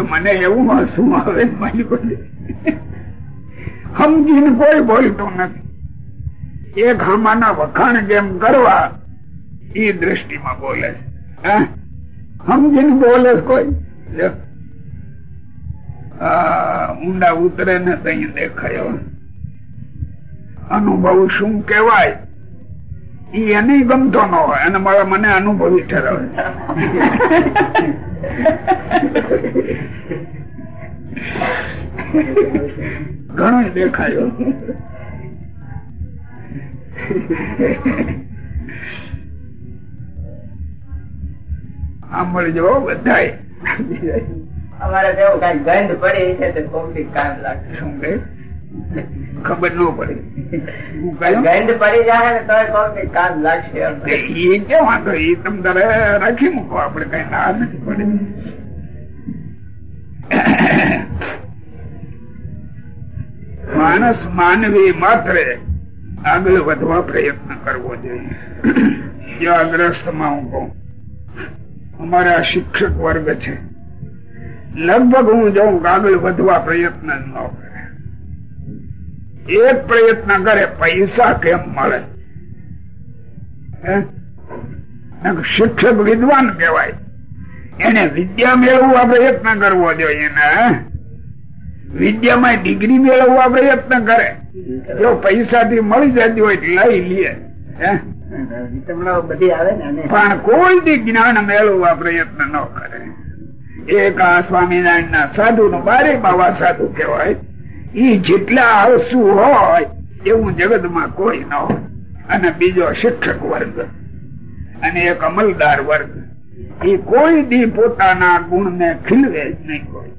મને એવું હસવું આવે મારી બોલે સમજીને કોઈ બોલતું નથી. એક હામાના વખાણ જેમ કરવા એ દ્રષ્ટિમાં બોલે છે. સમજીને બોલે કોઈ? ઊંડા ઉતરે ને તઈ દેખાયો અનુભવ શું કેવાય એને ગમતો ન હોય, અને મારા મને અનુભવી ઠરાવે. ઘણો દેખાયો બધાય. અમારે જેવું કઈ ગંધ પડી છે તો કોમથી કામ લાગે. શું કે ખબર ન પડે. ગંધ પડી જાય ને તો કોમથી કામ લાગશે તે કેમ વાંધો? એ તમ તારે રાખી મૂકો. આપણે કઈ ના નથી પડે. માણસ માનવી માત્ર આગળ વધવા પ્રયત્ન કરવો જોઈએ. જો માં હું કહું. અમારા શિક્ષક વર્ગ છે. લગભગ હું જાઉં આગળ વધવા પ્રયત્ન ન કરે. એક પ્રયત્ન કરે, પૈસા કેમ મળે? શિક્ષક વિદ્વાન કહેવાય. એને વિદ્યા મેળવવા પ્રયત્ન કરવો જોઈએ ને? વિદ્યામાં ડિગ્રી મેળવવા પ્રયત્ન કરે. જો પૈસા થી મળી જતી હોય લઈ લે. પણ કોઈ થી જ્ઞાન મેળવવા પ્રયત્ન ન કરે. એક આ સ્વામિનારાયણ ના સાધુ નું બારે બાવા સાધુ કહેવાય, ઈ જેટલા આળસુ હોય એવું જગતમાં કોઈ ન હોય. અને બીજો શિક્ષક વર્ગ અને એક અમલદાર વર્ગ એ કોઈ દી પોતાના ગુણ ને ખીલવે જ નહીં કોઈ.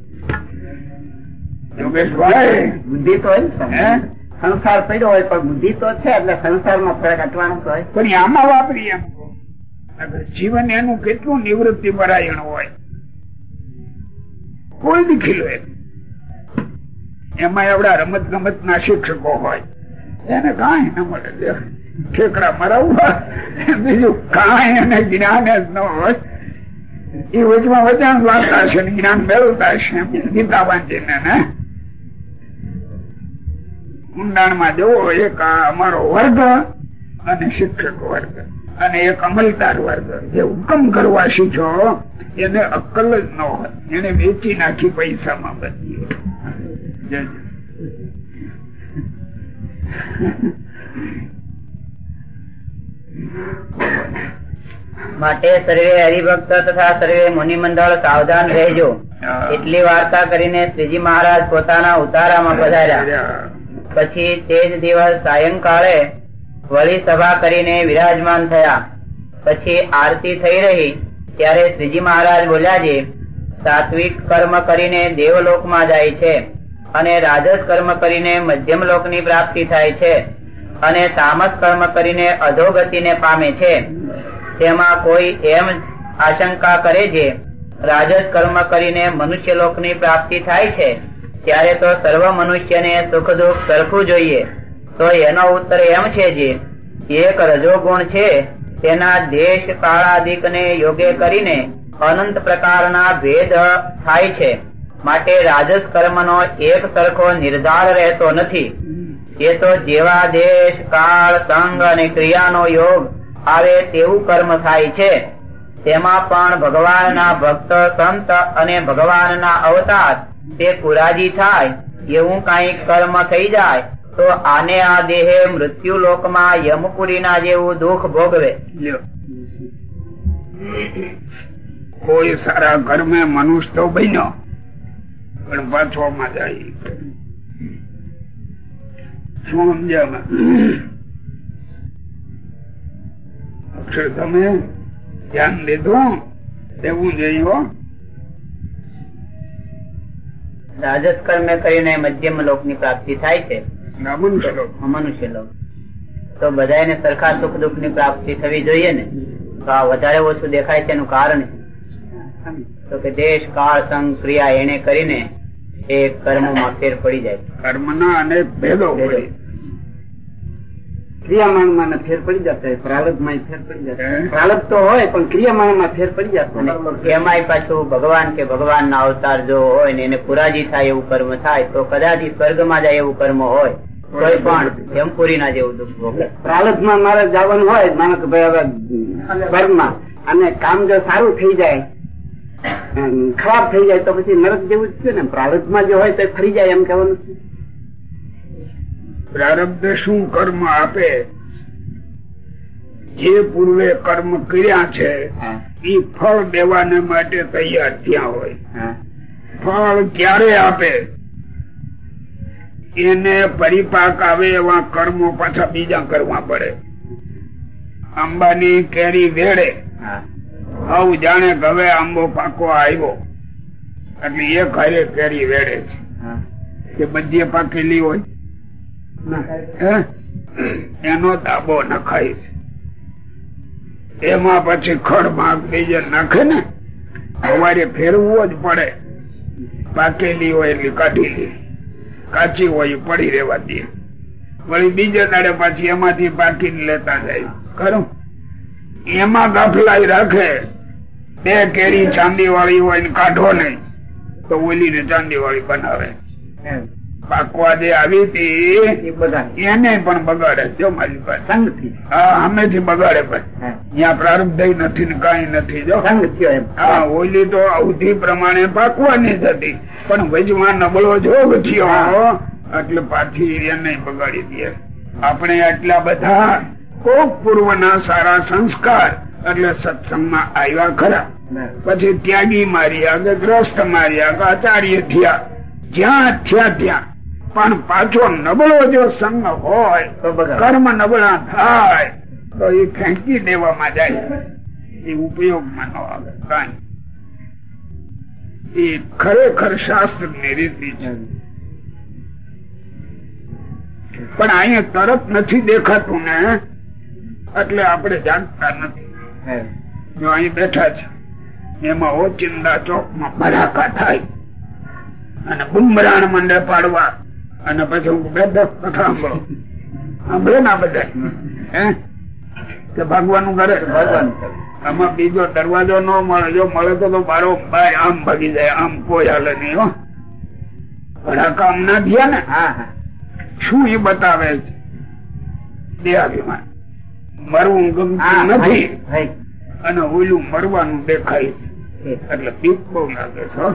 યોગેશભાઈ બુદ્ધિ તો. સંસાર પડ્યો હોય પણ બુદ્ધિ તો છે એટલે સંસારમાં ફરક અટવાનું તો હોય. પણ આમાં વાપરી એમ. જીવન એનું કેટલું નિવૃત્તિ પરાયણ હોય. કોઈ દી ખીલવે એમાં. એવડા રમત ગમત ના શિક્ષકો હોય. એને કાંઈ ન મળે. ઠેકડા મરાવવા. બીજું કાંઈ એને જ્ઞાન જ ન હોય. એ વચમાં વચાણ વાંચતા છે જ્ઞાન મેળવતા છે ગીતા વાંચીને ને ઊંડાણમાં જવો એક અમારો વર્ગ અને શિક્ષક વર્ગ અને એક અમલદાર વર્ગ. જે હુકમ કરવા શીખ્યો એને અક્કલ જ ન હોય. એને વેચી નાખી પૈસામાં બધી. માટે સર્વે હરિભક્ત તથા સર્વે મુનિ મંડળ સાવધાન રહેજો. એટલી વાર્તા કરીને શ્રીજી મહારાજ પોતાના ઉતારામાં પધાર્યા. પછી તે જ દિવસ સાયંકાળે વળી સભા કરીને વિરાજમાન થયા. પછી આરતી થઈ રહી, ત્યારે શ્રીજી મહારાજ બોલ્યા સાત્વિક કર્મ કરીને દેવલોકમાં જાય છે અને રાજસ કર્મ કરીને મધ્યમ લોકની પ્રાપ્તિ થાય છે અને તામસ કર્મ કરીને અધોગતિને પામે છે. તેમાં કોઈ એમ આશંકા કરે છે, રાજસ કર્મ કરીને મનુષ્ય લોકની પ્રાપ્તિ થાય છે. ત્યારે તો સર્વ મનુષ્યને સુખ દુઃખ સરખું જોઈએ. તો એનો ઉત્તર એમ છે જે, એક રજોગુણ છે, તેના દેશ કાળાદિક ને યોગ્ય કરીને અનંત પ્રકારના ભેદ થાય છે. માટે રાજસ કર્મનો એક સરખો નિર્ધાર રહેતો નથી. એ તો જેવા દેશ, કાળ, સંગ અને ક્રિયાનો યોગ આવે તેવું કર્મ થાય છે. તેમાં પણ ભગવાનના ભક્ત, સંત અને ભગવાનના અવતાર તે પુરાજી થાય, એવું કઈ કર્મ થઈ જાય, તો આને આ દેહે મૃત્યુ લોકમાં યમપુરીના જેવું દુઃખ ભોગવે. કોઈ સારા ઘરમે મનુષ્ય તો બન્યો, પણ પાછો માં જાય. શું સમજ્યા? અક્ષર તમે ધ્યાન દીધું એવું જોયું રાજસ કર્મે કરીને મધ્યમ લોકની પ્રાપ્તિ થાય છે. મનુષ્ય લોક. તો બધાને સરખા સુખ દુઃખની પ્રાપ્તિ થવી જોઈએ ને? તો આ વધારે ઓછું દેખાય છે એનું કારણ? તો કે દેશ કાળ સંઘ ક્રિયા એને કરીને એ કર્મમાં ફેર પડી જાય. કર્મના અનેક ભેદો પડી ક્રિયામાણમાં ને ફેર પડી જતો હોય પ્રારબ્ધમાં ફેર પડી જતો? પ્રારબ્ધ તો હોય પણ ક્રિયામાણમાં ફેર પડી જતો એમાંય પાછું ભગવાન કે ભગવાન ના અવતાર જો હોય ને એને પુરાજી થાય એવું કર્મ થાય તો કદાચ સ્વર્ગમાં જાય એવું કર્મ હોય. કોઈ પણ યમપુરી ના જેવું દુઃખ ભોગવે. પ્રારબ્ધમાં મારે જવાનું હોય માનો કે ભાઈ હવે સ્વર્ગમાં અને કામ જો સારું થઈ જાય ખરાબ થઈ જાય તો પછી નરક જેવું જ છે ને. પ્રારબ્ધમાં જો હોય તો ફરી જાય એમ કહેવાનું છે. પ્રારબ્ધ શું કર્મ આપે? જે પૂર્વે કર્મ કર્યા છે એ ફળ દેવાને માટે તૈયાર થયા હોય. ફળ ક્યારે આપે? એને પરિપાક આવે એવા કર્મો પાછા બીજા કરવા પડે. આંબાની કેરી વેડે. આવું જાણે હવે આંબો પાકો આવ્યો. એટલે એ ઘરે કેરી વેડે છે. કે બધી પાકેલી હોય? એનો દાબો નખાય છે. એમાં પછી ખડ માગ બીજે નાખે ને? સવારે ફેરવવો જ પડે. પાકેલી હોય એટલે કાઢી કાચી હોય પડી રેવા દે. વળી બીજે દાડે પાછી એમાંથી પાકીને લેતા જાય. ખરું? એમાં ગાફલાઈ રાખે. બે કેરી ચાંદી વાળી હોય ને કાઢો નહીં, તો ઓલી ને ચાંદી વાળી બનાવે પાકવા જે આવી હતી એને પણ બગાડે જો મારી પાસે. સંગથી હા અમેથી બગાડે પણ. ત્યાં પ્રારબ્ધ નથી ને કઈ નથી જો. સંગ હા ઓલી તો અવધિ પ્રમાણે પાકવાની જ હતી. પણ વજમાં નબળો જોગ થયો એટલે પાછી એને બગાડી દે આપણે આટલા બધા કોક પૂર્વના સારા સંસ્કાર એટલે સત્સંગમાં આવ્યા ખરા. પછી ત્યાગી માર્યા કે ગ્રસ્ત માર્યા કે આચાર્ય થયા. જ્યાં થયા ત્યાં. પણ પાછો નબળો જો સંગ હોય તો કર્મ નબળા થાય તો એ ફેંકી દેવામાં જાય. એ ઉપયોગમાં ન આવે કાંઈ. એ ખરેખર શાસ્ત્રની રીતિ છે. પણ અહીંયા તરત નથી દેખાતું ને એટલે આપણે જાણતા નથી. જો અહીં બેઠા છે એમાં ઓચિંદા ચોકમાં ભડાકા થાય. અને બુમરાણ મંડે પાડવા અને પછી હું બે દસ કથા સાંભળો. સાંભળે ના બધા. હે? કે ભાગવાનું. કરે આમાં બીજો દરવાજો ન મળે. જો મળે તો તો બારો બાર આમ ભાગી જાય. આમ કોઈ હાલે નહીં હો. ભડાકા કામ ના થયા ને હા શું એ બતાવે છે? દેહાભિમાન. મરવું ગમતું નથી. અને ઓલું મરવાનું દેખાય છે. એટલે બીક બહુ લાગે છે હો.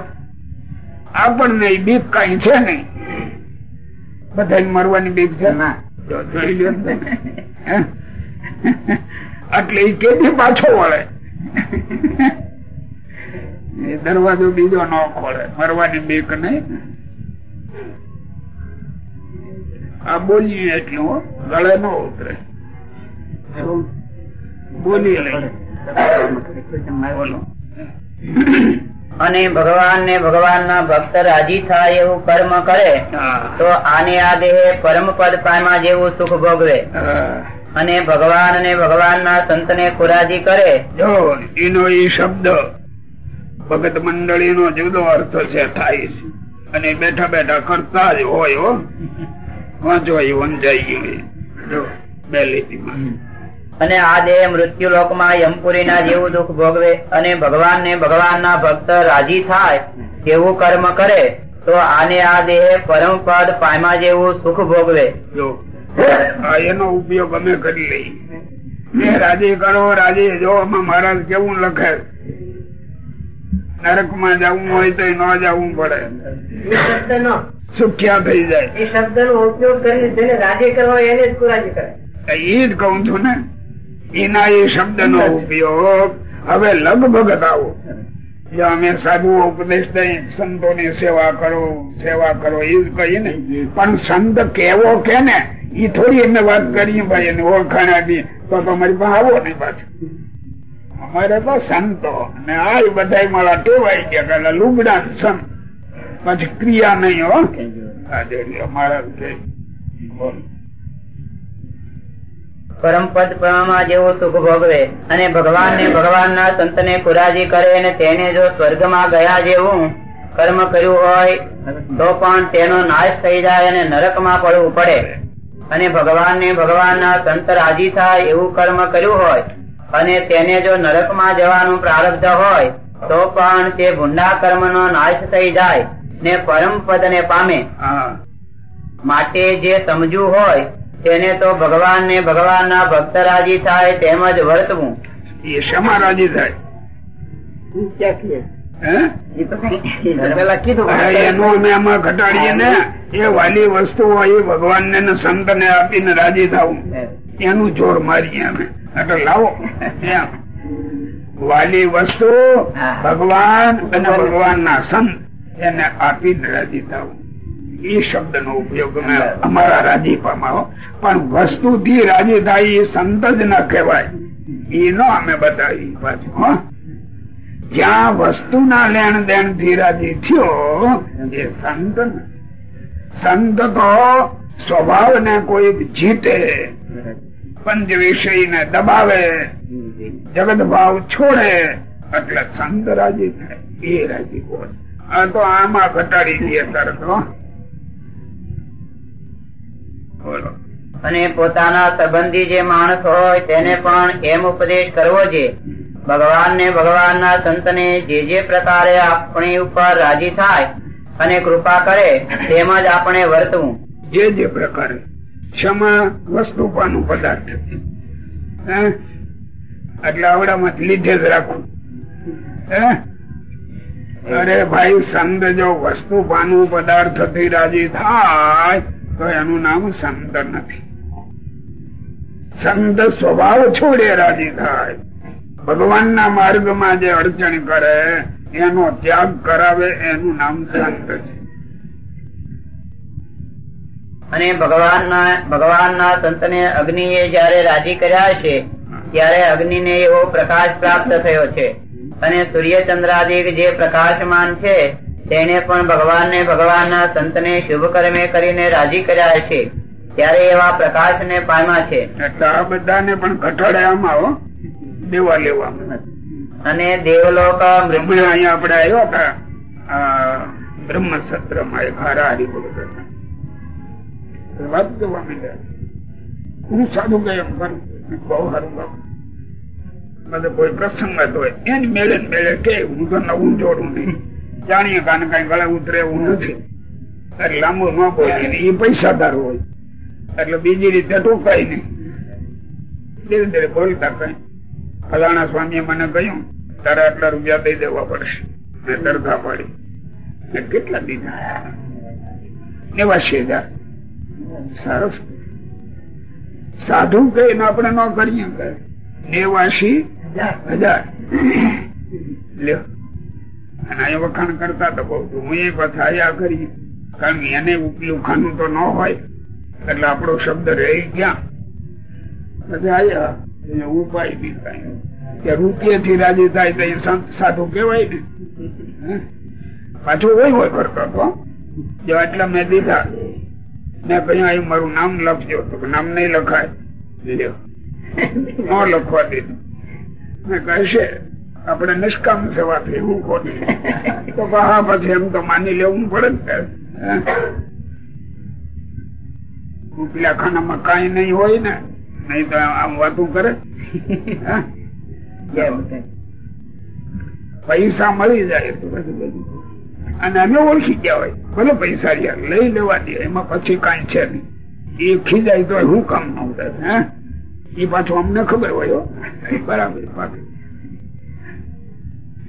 આપણને બીક કઈ છે નહીં. બધા મરવાની બીક છે? ના? એટલે એ કેદી પાછો વળે. દરવાજો બીજો ન ખોલે મરવાની બીક નહીં. આ બોલીએ એટલું ગળે ન ઉતરે. બોલી બોલો. અને ભગવાન ને ભગવાન ના ભક્ત રાજી થાય એવું કર્મ કરે તો આને આ દેહ પરમ પદ પામા જેવું સુખ ભોગવે. અને ભગવાન ને ભગવાન ના સંત ને ખુરાજી કરે. જો એનો એ શબ્દ ભગત મંડળી નો જુદો અર્થ છે થાય છે. અને બેઠા બેઠા કરતા જ હોય હો. વાંચવા એ વંચાઈ ગયું. જો બે લીટીમાં. અને આ દેહ મૃત્યુ લોકમાં યમપુરીના જેવું દુઃખ ભોગવે અને ભગવાનને ભગવાનના ભક્ત રાજી થાય તેવું કર્મ કરે તો આને આ દેહ પરમ પદ પામા જેવું સુખ ભોગવે. એનો ઉપયોગ અમે કરી લઈ રાજી કરો રાજી જો મહારાજ કેવું લખે? નરકમાં જવું હોય તો ન જવું પડે. એ સુખ્યા થઈ જાય? એ શબ્દનો ઉપયોગ કરીને જેને રાજી કરવા એને જ કુરાજી કરે. એ જ કઉ છું ને. એના એ શબ્દ નો ઉપયોગ હવે લગભગ આવો. અમે સાધુ ઉપદેશ દઈ સંતો ની સેવા કરો સેવા કરો એ જ કહીએ ને. પણ સંત કેવો કે ને એ થોડી અમે વાત કરીએ ભાઈ એને ઓળખાણ આપીએ તો તમારી પાસે આવો નહીં પાછું. અમારે તો સંતો ને આ બધા મારા ટેવાઈ ગયા કે લુગડા સંત. પછી ક્રિયા નહીં હો. અમારા બોલ પરમ જેવું સુખ ભોગવે અને ભગવાન ને ભગવાન ના સંત ને ખુરાજી કરે અને તેને જો સ્વર્ગમાં ગયા જેવું કર્મ કર્યું હોય તો પણ તેનો નાશ થઈ જાય અને નરકમાં પડવું પડે. અને ભગવાન ને ભગવાન ના સંત રાજી થાય એવું કર્મ કર્યું હોય અને તેને જો નરકમાં જવાનું પ્રારબ્ધ હોય તો પણ તે ભૂંડા કર્મનો નાશ થઈ જાય ને પરમ પદ ને પામે માટે જે સમજવું હોય તેને તો ભગવાન ને ભગવાન ના ભક્ત રાજી થાય તેમજ વર્તવું. એ શમા રાજી થાય? ઘટાડીએ ને એ વાલી વસ્તુ હોય ભગવાન ને સંત ને આપીને રાજી થવું. એનું જોર મારીએ અમે. એટલે લાવો. વાલી વસ્તુ ભગવાન અને ભગવાન ના સંત. એને આપીને રાજી થવું. એ શબ્દ નો ઉપયોગ અમે અમારા રાજીપામાં. પણ વસ્તુ થી રાજી થાય એ સંત જ ન કહેવાય એનો અમે બતાવી પાછું હો જ્યાં વસ્તુના લેણ દેણથી રાજી થયો, એ સંત. સંત તો સ્વભાવ ને કોઈ જીતે પંચ વિષય ને દબાવે જગત ભાવ છોડે, એટલે સંત રાજી થાય, એ રાજી આ તો આમાં ઘટાડી દે તરત અને પોતાના સંબંધી જે માણસ હોય તેને પણ એમ ઉપદેશ કરવો છે. ભગવાન ને ભગવાન ના સંત ને જે જે પ્રકારે આપણી ઉપર રાજી થાય અને કૃપા કરે તેમજ આપણે વર્તવું. જે જે પ્રકારે ક્ષમા વસ્તુ પાનું પદાર્થ. હે? એટલે આવડામાં લીધે જ રાખવું. હે? અરે ભાઈ સંત જો વસ્તુ પાનું પદાર્થથી રાજી થાય તો એનું નામ સંત નથી. સંત સ્વભાવ છોડે રાજી થાય. ભગવાનના માર્ગમાં જે અડચણ કરે, એનો ત્યાગ કરાવે, એનું નામ સંત છે. અને ભગવાનના ભગવાનના સંતને અગ્નિએ જયારે રાજી કર્યા છે, ત્યારે અગ્નિને એવો પ્રકાશ પ્રાપ્ત થયો છે. અને સૂર્યચંદ્રાદિક જે પ્રકાશમાન છે તેને પણ ભગવાનને ભગવાનના સંતને શુભ કર્મે કરીને રાજી કર્યા છે. ત્યારે એવા પ્રકાશને પામ્યા છે. એટલે આ બધાને પણ ઘટાડે આમાં દેવા લેવામાં. અને દેવલોક મૃત્યુ અહીંયા આપણે આવ્યા હતા. આ બ્રહ્મ સત્રમાં હારા હતા. વાત કરવા માંડ્યા. હું સાધુ ગયો કરું. બહુ સારું બધે કોઈ પ્રસંગ હોય. એની મેળે મેળે કે હું તો નવું જોડું નહીં. જાણીએ કાને કઈ ગળે ઉતરે એવું નથી. એટલે લાંબુ ન બોલીએ ને એ પૈસાદાર હોય. એટલે બીજી રીતે ટોકાય નહીં. ધીરે ધીરે બોલતા કઈ. ફલાણા સ્વામીએ મને કહ્યું તારે આટલા રૂપિયા દઈ દેવા પડશે. મેં તરતા પાડી. મેં કેટલા દીધા? નેવાસી હજાર સરસ. સાધુ કહીને આપણે ન કરીએ. નેવાસી હજાર. લ્યો. અને અહીંયા વખાણ કરતા તો બહુ હું એ પાછા આયા કરી કારણ કે એને ઉપલું ખાનું તો ન હોય. એટલે આપણો શબ્દ રહી ગયા. પછી આયા, એને ઉપાય બી કઈ કે રૂપિયા થી રાજી થાય તો સંત સાધુ કેવાય ને? પાછું હોય હોય કરતો હતો. જો એટલા મેં દીધા, મેં કહ્યું, અહીં મારું નામ લખજો. તો નામ નહીં લખાય. લ્યો. ન લખવા દીધું. મેં કહેશે આપણે નિષ્કામ સેવા થઈ હું તો હા પછી એમ તો માની લેવું પડે ને. પેલા ખાનામાં કઈ નહીં હોય ને નહીં તો આમ વાતું કરે. પૈસા મળી જાય તો પછી બધું. અને અમે ઓળખી ગયા હોય. ભલે પૈસા યાર લઈ લેવા દે એમાં પછી કઈ છે નહીં. એ ખીજાય તો હું કામ ન થાય હે? એ પાછું અમને ખબર હોય બરાબર પાછું.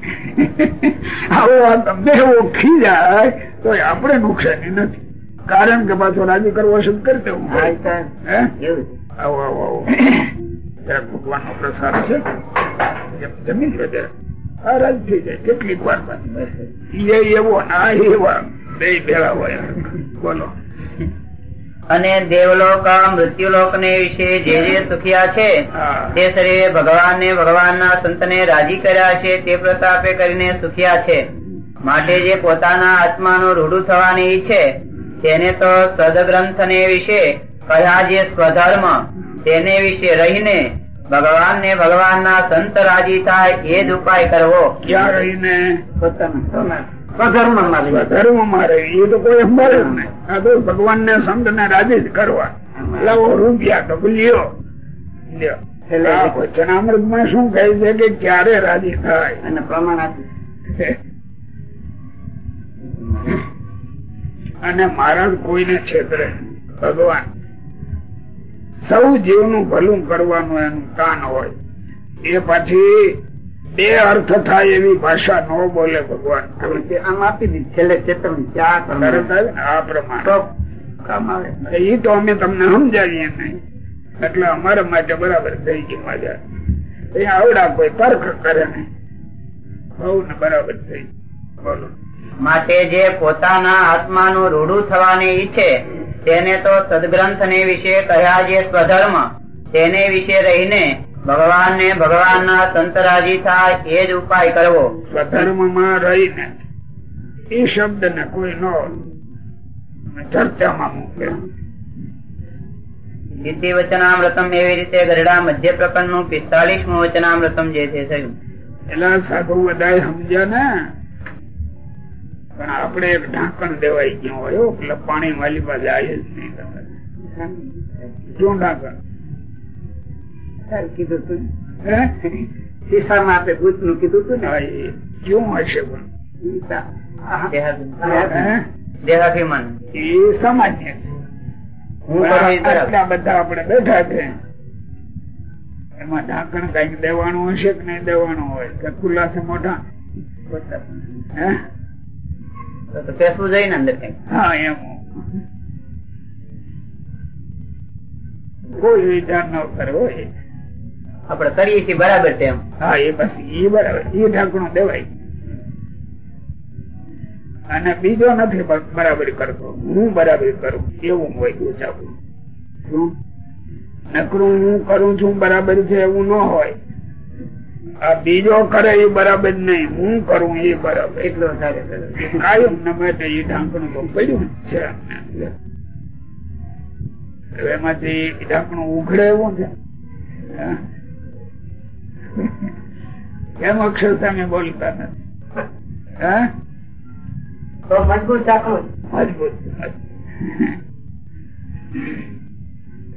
આવો તમને એવો ખીજાય તો આપણે નુકસાની નથી. કારણ કે પાછો રાજી કરવો શું કરી દેવું. આવો આવો આવો. ભગવાન નો પ્રસાદ છે. એમ બધા થઈ જાય. કેટલીક વાર પાછી એવો ના એવા. બે ભેળા હોય. બોલો. અને દેવલોક મૃત્યુલોક ને વિશે જે જે સુખિયા છે તે શરીરે ભગવાન ને સંત ને રાજી કર્યા છે તે પ્રતાપે કરીને સુખિયા છે. માટે જે પોતાના આત્માનું રૂઢું થવાની ઈચ્છે તેને તો સદગ્રંથ ને વિશે કહ્યા જે સ્વધર્મ તેને વિશે રહીને ભગવાન ને ભગવાનના સંત રાજી થાય એ જ ઉપાય કરવો. ક્યાં રહીને? પોતાના. સ્વધર્મમાં રહી. ધર્મમાં એ તો કોઈ નહીં. આ તો ભગવાન ને સંત ને રાજી જ કરવા. લાવો રૂપિયા તો લ્યો. વચનામૃતમાં શું કહે છે કે ક્યારે રાજી થાય? અને પ્રમાણ અને મહારાજ કોઈને છેતરે. ભગવાન. સૌ જીવનું ભલું કરવાનું એનું કાન હોય. એ પછી બે અર્થ થાય એવી ભાષા ન બોલે ભગવાન. આમ આપી દીધી. છેલ્લે ચેતન આ પ્રમાણે. કામ આવે. એ તો અમે તમને સમજાવીએ નહીં. એટલે અમારા માટે બરાબર થઈ ગયું મજા. એ આવડા કોઈ તર્ક કરે નહીં. બહુ ને બરાબર થઈ બોલો. માટે જે પોતાના આત્માનું રૂડું થવાની ઈચ્છે તેને તો સદગ્રંથ ને વિશે કહ્યા જે સ્વધર્મ તેને વિશે રહીને ભગવાન ને ભગવાનના સંત રાજી થાય એ જ ઉપાય કરવો. સ્વધર્મમાં રહીને એ શબ્દ ને કોઈ નો ચર્ચામાં મૂકે. ઇતિ વચનામૃતમ એવી રીતે ગરડા મધ્ય પ્રકરણનું પિસ્તાલીસમું વચનામૃતમ જે છે થયું. એટલે સાધુ બધા સમજ્યા ને પણ આપણે એક ઢાંકણ દેવાઈ ગયું હોય એટલે પાણી વાલી પાસે આવી જ નહીં. જો ઢાંકણ સારું કીધું તું શીશામાં આપણે ભૂતનું કીધું તું ને? કેવું હશે પણ. દેહાભિમાન. એ સામાન્ય છે. આટલા બધા આપણે બેઠા છે. એમાં ઢાંકણ કંઈક દેવાનું હશે કે નહીં દેવાનું હોય? કે ખુલ્લા છે મોઢા? હે? પેસવું અંદર એમ. કોઈ વિચાર ન કરવો એ. આપણે કરીએ છીએ બરાબર તેમ હા એ બસ એ બરાબર એ ઢાંકણું દેવાય. અને બીજો નથી બરાબર કરતો. હું બરાબર કરું એવું હોય ઓછાવું નકરું હું કરું છું બરાબર છે એવું ન હોય. આ બીજો કરે એ બરાબર નહીં હું કરું એ બરાબર. એટલો કાયમ ન માટે એ ઢાંકણું તો પડ્યું છે એમાંથી ઢાંકણું ઉઘડે એવું છે. કેમ અક્ષર તમે બોલતા નથી. મજબૂત મજબૂત.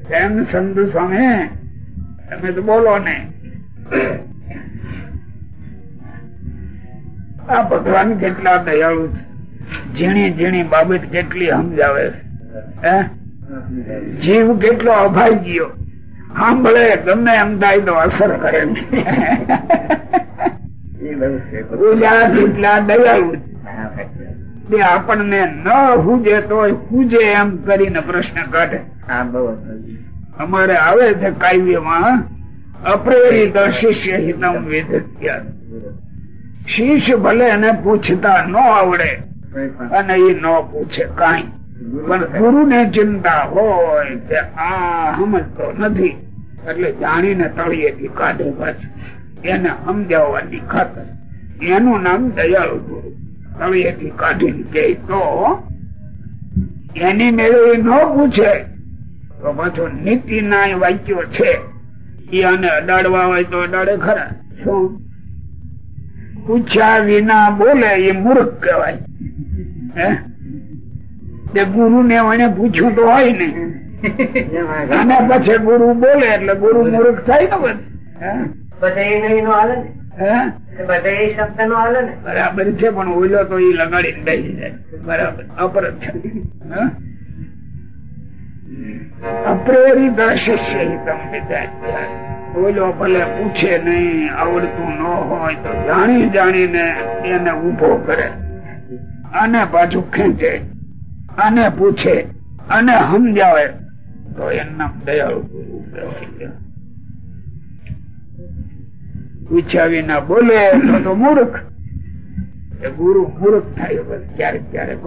કેમ સંત સ્વામી તમે તો બોલો ને. આ ભગવાન કેટલા દયાળુ છે. ઝીણી ઝીણી બાબત કેટલી સમજાવે? જીવ કેટલો અભાગ્યો. સાંભળે ગમે એમ થાય તો અસર કરે કેટલા દયાળુ. તે આપણને ન હુજે તો હુજે એમ કરીને પ્રશ્ન કાઢે. અમારે આવે છે કાવ્યમાં અપ્રેરિત શિષ્ય હિતમ વિદ્યા શિષ્ય ભલે એને પૂછતા ન આવડે અને એ ન પૂછે કઈ. પણ ગુરુ ને ચિંતા હોય કે આ સમજતો નથી. એટલે જાણીને તળિયેથી કાઢે એને સમજાવવાની ખાતર. એનું નામ દયાળુ ગુરુ. તળિયેથી કાઢીને કે તો એની મેળવી ન પૂછે. તો પાછો નીતિ ના વાંચ્યો છે. એ આને અડાડવા હોય તો અડાડે ખરા. શું? પૂછ્યા વિના બોલે એ મૂર્ખ કહેવાય. હે? ગુરુ ને એને પૂછ્યું તો હોય ને. અને પછી ગુરુ બોલે એટલે ગુરુ મૂર્ખ થાય ને બધું. બરાબર છે પણ ઓઈલો તો એ લગાડી બેસી જાય. બરાબર. અપરત છે. શિષ્ય તમે ઓઈલો ભલે પૂછે નહીં આવડતું ન હોય તો જાણી જાણીને એને ઊભો કરે. અને પાછું ખેંચે અને પૂછે અને સમજાવે. તો એના દયાળુ ગુરુ પૂછ્યા વિના બોલે તો મૂર્ખ. એ ગુરુ મૂર્ખ થાય બસ ક્યારેક ક્યારેક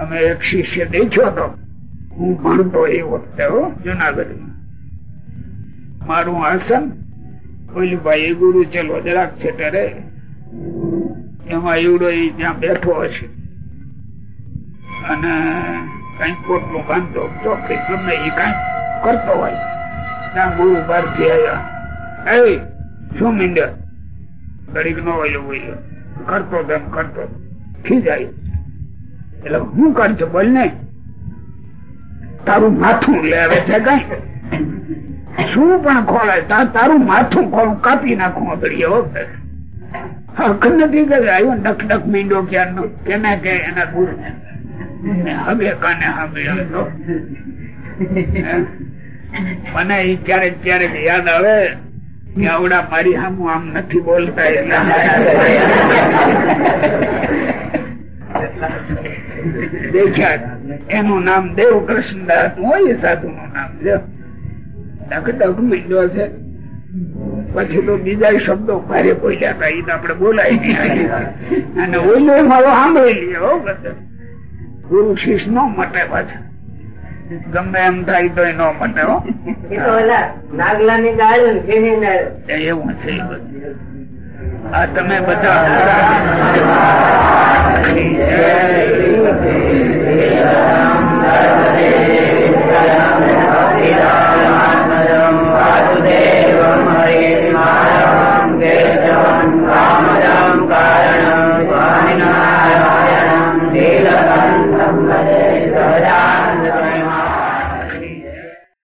અમે એક શિષ્ય દેખ્યો હતો હું ભણતો એ વખતે હો, જુનાગઢમાં. મારું આસન, ઓલી ભાઈ ગુરુ ચલો જરાક છે ત્યારે એમાં એવડો ત્યાં બેઠો હશે. અને કઈ પોટલું બાંધતો ચોકડી ગમે એ કઈ કરતો હોય. ત્યાં ગુરુ બારથી આવ્યા એ, શું મીંડર ઘડીક નો હોય કરતો તેમ કરતો. ખીજાય એટલે હું કરજો, બોલ ને. તારું માથું લેવે છે કઈ? શું પણ ખોળાય? તારું માથું ખોળું, કાપી નાખું અગડીએ હક નથી કે આવ્યો ડક ડક મીંડો ક્યારનો? કેને કે એના ગુરુ? હવે કાને હવે મને એ ક્યારેક ક્યારેક યાદ આવે, કે આવડા મારી સામું આમ નથી બોલતા દેખ્યા, એનું નામ દેવ કૃષ્ણદાસ હોય સાધુ નું નામ. ડક ડક મીંડો છે. પછી તો બીજા શબ્દો ભારે બોલ્યા હતા એ તો આપડે બોલાય નહીં. અને ઓલો મારો સાંભળી લે હો ગુરુ શીશ નો મટે પાછા. ગમે એમ થાય તો ન મટે હો. નાગલા ની ગાળું. એવું છે આ તમે બધા